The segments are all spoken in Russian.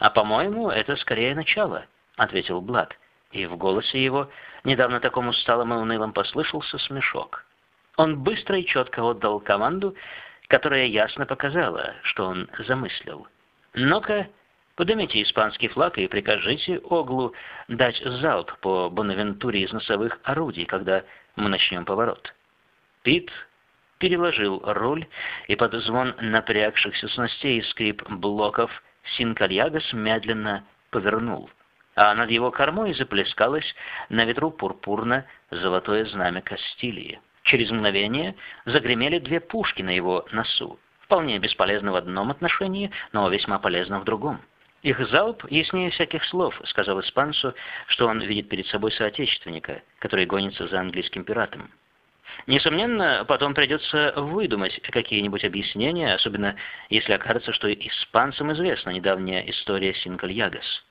«А, по-моему, это скорее начало», — ответил Блад, и в голосе его, недавно такому усталым и унылым, послышался смешок. Он быстро и четко отдал команду, которая ясно показала, что он замыслил. «Ну-ка, поднимите испанский флаг и прикажите Оглу дать залп по Бонавентуре из носовых орудий, когда мы начнем поворот». Пит переложил руль, и под звон напрягшихся снастей и скрип блоков Синкальягас медленно повернул, а над его кормой заплескалось на ветру пурпурно-золотое знамя Кастилии. Через мгновение загремели две пушки на его носу, вполне бесполезно в одном отношении, но весьма полезно в другом. Их залп яснее всяких слов, сказал испанцу, что он видит перед собой соотечественника, который гонится за английским пиратом. Несомненно, потом придется выдумать какие-нибудь объяснения, особенно если окажется, что испанцам известна недавняя история Синкальягас.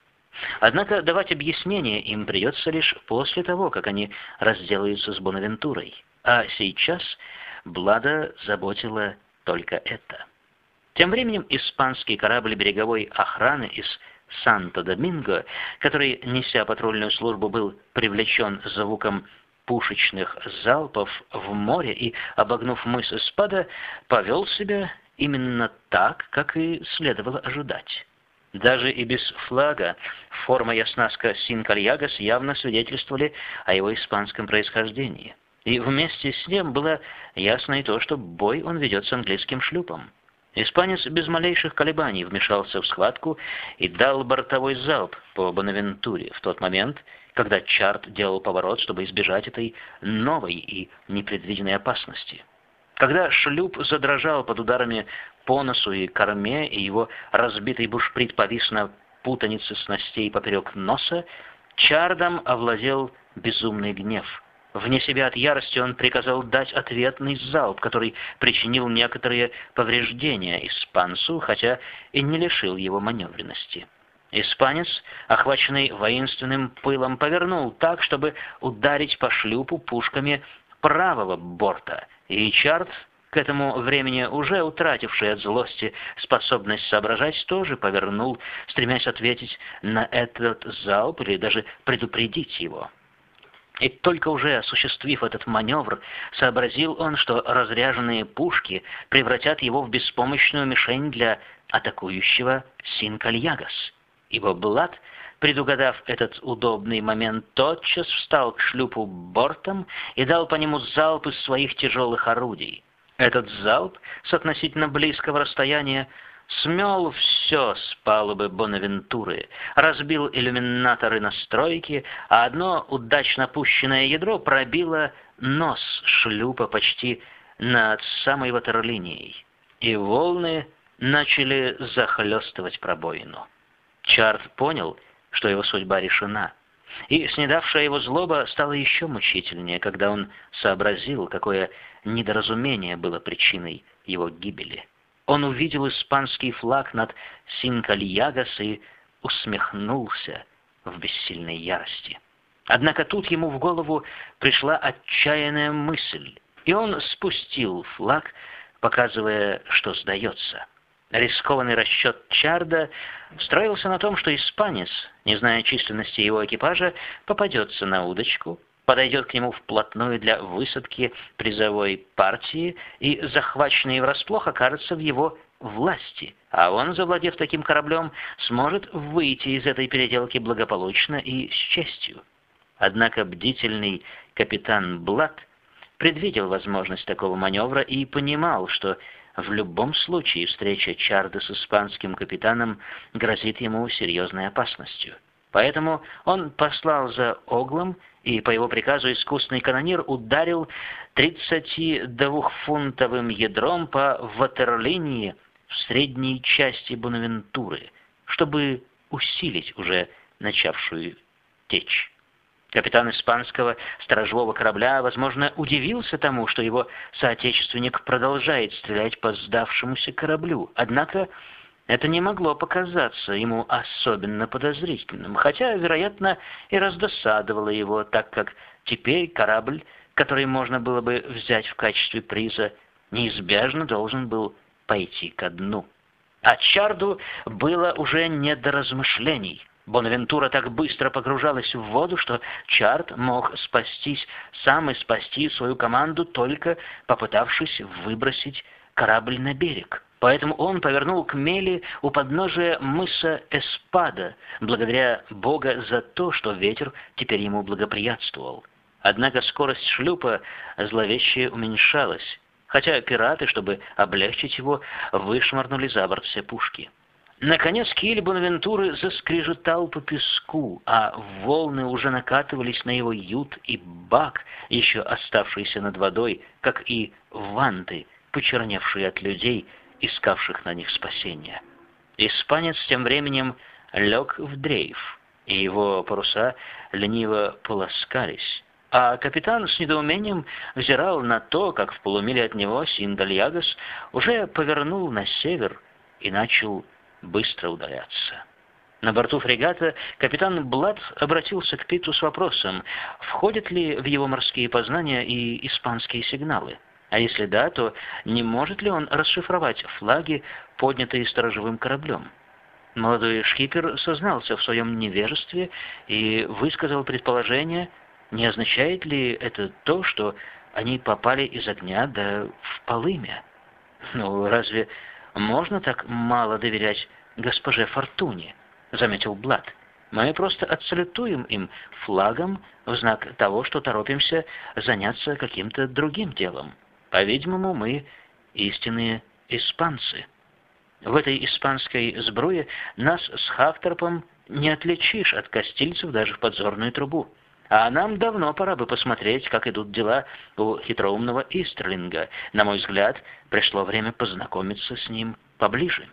Однако давать объяснения им придется лишь после того, как они разделаются с Бонавентурой. А сейчас Блада заботила только это. Тем временем испанский корабль береговой охраны из Санто-Доминго, который, неся патрульную службу, был привлечен звуком пушечных залпов в море и, обогнув мыс Эспада, повел себя именно так, как и следовало ожидать. Даже и без флага форма и оснастка Синкальягас явно свидетельствовали о его испанском происхождении. И вместе с ним было ясно и то, что бой он ведет с английским шлюпом. Испанец без малейших колебаний вмешался в схватку и дал бортовой залп по Бонавентуре в тот момент, когда Чарт делал поворот, чтобы избежать этой новой и непредвиденной опасности. Когда шлюп задрожал под ударами по носу и корме, и его разбитый бушприт повис на путанице снастей поперек носа, Чардом овладел безумный гнев — Вне себя от ярости он приказал дать ответный залп, который причинил некоторые повреждения испанцу, хотя и не лишил его маневренности. Испанец, охваченный воинственным пылом, повернул так, чтобы ударить по шлюпу пушками правого борта, и Чарт, к этому времени уже утративший от злости способность соображать, тоже повернул, стремясь ответить на этот залп или даже предупредить его. И только уже осуществив этот маневр, сообразил он, что разряженные пушки превратят его в беспомощную мишень для атакующего Синкальягас. Ибо Блад, предугадав этот удобный момент, тотчас встал к шлюпу бортом и дал по нему залп из своих тяжелых орудий. Этот залп с относительно близкого расстояния смел все с палубы Бонавентуры, разбил иллюминаторы настройки, а одно удачно пущенное ядро пробило нос шлюпа почти над самой ватерлинией, и волны начали захлестывать пробоину. Чарт понял, что его судьба решена, и снедавшая его злоба стала еще мучительнее, когда он сообразил, какое недоразумение было причиной его гибели. Он увидел испанский флаг над Синкальягас и усмехнулся в бессильной ярости. Однако тут ему в голову пришла отчаянная мысль, и он спустил флаг, показывая, что сдается. Рискованный расчет Чарда строился на том, что испанец, не зная численности его экипажа, попадется на удочку, подойдет к нему вплотную для высадки призовой партии и, захваченный врасплох, окажется в его власти, а он, завладев таким кораблем, сможет выйти из этой переделки благополучно и с честью. Однако бдительный капитан Блад предвидел возможность такого маневра и понимал, что в любом случае встреча Чарда с испанским капитаном грозит ему серьезной опасностью. Поэтому он послал за Оглом, и по его приказу искусный канонир ударил 32-фунтовым ядром по ватерлинии в средней части Бонавентуры, чтобы усилить уже начавшую течь. Капитан испанского сторожевого корабля, возможно, удивился тому, что его соотечественник продолжает стрелять по сдавшемуся кораблю. Однако это не могло показаться ему особенно подозрительным, хотя, вероятно, и раздосадовало его, так как теперь корабль, который можно было бы взять в качестве приза, неизбежно должен был пойти ко дну. А Чарду было уже не до размышлений. Бонавентура так быстро погружалась в воду, что Чарт мог спастись, сам и спасти свою команду, только попытавшись выбросить корабль на берег. Поэтому он повернул к мели у подножия мыса Эспада, благодаря Бога за то, что ветер теперь ему благоприятствовал. Однако скорость шлюпа зловеще уменьшалась, хотя пираты, чтобы облегчить его, вышмарнули за борт все пушки. Наконец киль Бонавентуры заскрежетал по песку, а волны уже накатывались на его ют и бак, еще оставшиеся над водой, как и ванты, почерневшие от людей, искавших на них спасения. Испанец тем временем лег в дрейф, и его паруса лениво полоскались, а капитан с недоумением взирал на то, как в полумиле от него Синдальягас уже повернул на север и начал быстро удаляться. На борту фрегата капитан Блад обратился к Питу с вопросом, входят ли в его морские познания и испанские сигналы. А если да, то не может ли он расшифровать флаги, поднятые сторожевым кораблем? Молодой шкипер сознался в своем невежестве и высказал предположение, не означает ли это то, что они попали из огня да в полымя. Ну, разве можно так мало доверять госпоже Фортуне? Заметил Блад. Мы просто отсалютуем им флагом в знак того, что торопимся заняться каким-то другим делом. По-видимому, мы истинные испанцы. В этой испанской сбруе нас с Хафтерпом не отличишь от костильцев даже в подзорную трубу. А нам давно пора бы посмотреть, как идут дела у хитроумного Истерлинга. На мой взгляд, пришло время познакомиться с ним поближе.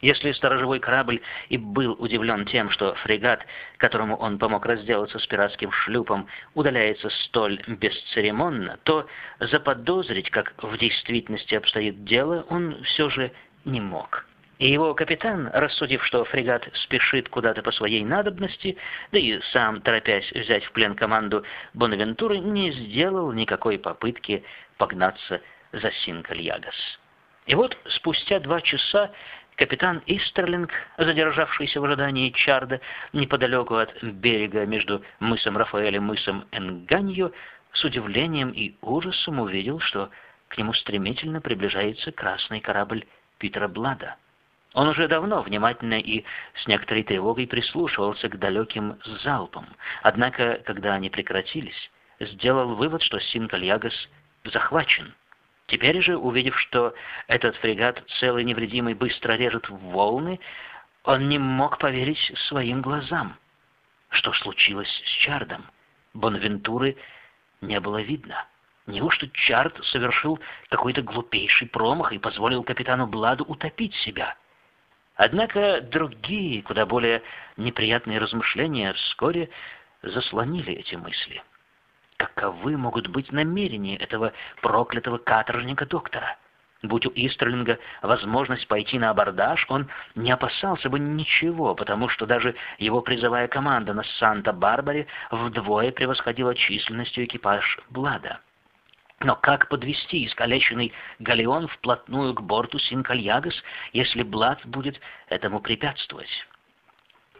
Если сторожевой корабль и был удивлен тем, что фрегат, которому он помог разделаться с пиратским шлюпом, удаляется столь бесцеремонно, то заподозрить, как в действительности обстоит дело, он все же не мог. И его капитан, рассудив, что фрегат спешит куда-то по своей надобности, да и сам, торопясь взять в плен команду Бонавентуры, не сделал никакой попытки погнаться за Синкальягас. И вот спустя два часа Капитан Истерлинг, задержавшийся в ожидании Чарда неподалеку от берега между мысом Рафаэль и мысом Энганью, с удивлением и ужасом увидел, что к нему стремительно приближается красный корабль Питера Блада. Он уже давно внимательно и с некоторой тревогой прислушивался к далеким залпам, однако, когда они прекратились, сделал вывод, что Синкальягас захвачен. Теперь же, увидев, что этот фрегат целый невредимый быстро режет в волны, он не мог поверить своим глазам. Что случилось с Чардом? Бонавентуры не было видно. Неужто Чард совершил какой-то глупейший промах и позволил капитану Бладу утопить себя? Однако другие, куда более неприятные размышления вскоре заслонили эти мысли каковы могут быть намерения этого проклятого каторжника-доктора. Будь у Истерлинга возможность пойти на абордаж, он не опасался бы ничего, потому что даже его призовая команда на Санта-Барбаре вдвое превосходила численностью экипаж Блада. Но как подвести искалеченный галеон вплотную к борту Синкальягас, если Блад будет этому препятствовать?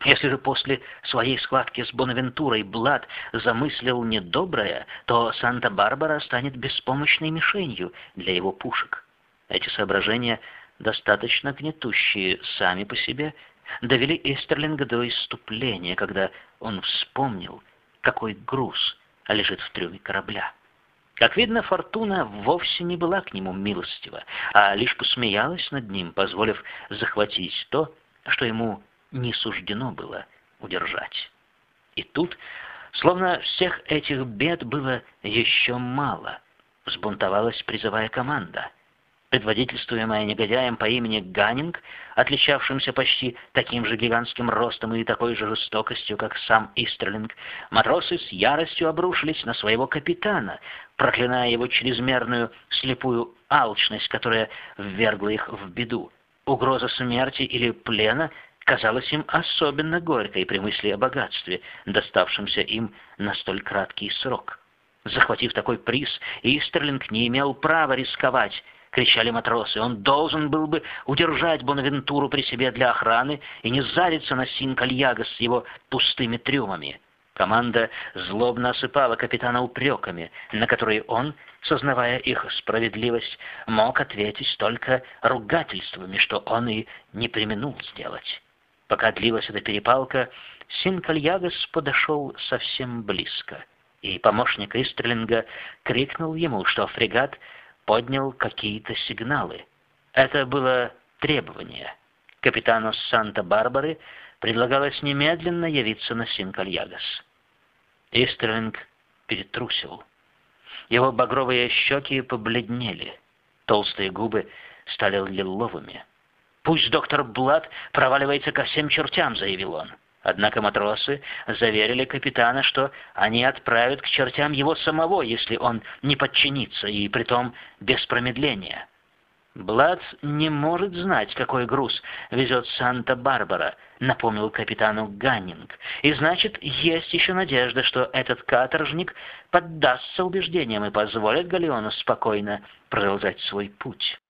Если же после своей схватки с Бонавентурой Блад замыслил недоброе, то Санта-Барбара станет беспомощной мишенью для его пушек. Эти соображения, достаточно гнетущие сами по себе, довели Эстерлинга до иступления, когда он вспомнил, какой груз лежит в трюме корабля. Как видно, Фортуна вовсе не была к нему милостива, а лишь посмеялась над ним, позволив захватить то, что ему не суждено было удержать. И тут, словно всех этих бед было еще мало, взбунтовалась призовая команда. Предводительствуемая негодяем по имени Ганнинг, отличавшимся почти таким же гигантским ростом и такой же жестокостью, как сам Истерлинг, матросы с яростью обрушились на своего капитана, проклиная его чрезмерную слепую алчность, которая ввергла их в беду. Угроза смерти или плена казалась им особенно горькой при мысли о богатстве, доставшемся им на столь краткий срок. Захватив такой приз, Истерлинг не имел права рисковать, — кричали матросы. «Он должен был бы удержать Бонавентуру при себе для охраны и не зариться на Синкальяго с его пустыми трюмами». Команда злобно осыпала капитана упреками, на которые он, сознавая их справедливость, мог ответить только ругательствами, что он и не применул сделать. Пока длилась эта перепалка, Синкальягас подошел совсем близко, и помощник Истрелинга крикнул ему, что фрегат поднял какие-то сигналы. Это было требование. Капитану Санта-Барбары предлагалось немедленно явиться на Синкальягас. Истерлинг перетрусил. Его багровые щеки побледнели, толстые губы стали лиловыми. «Пусть доктор Блад проваливается ко всем чертям», — заявил он. Однако матросы заверили капитана, что они отправят к чертям его самого, если он не подчинится, и притом без промедления. Блад не может знать, какой груз везет Санта-Барбара, напомнил капитану Ганнинг. И значит, есть еще надежда, что этот каторжник поддастся убеждениям и позволит Галеону спокойно продолжать свой путь.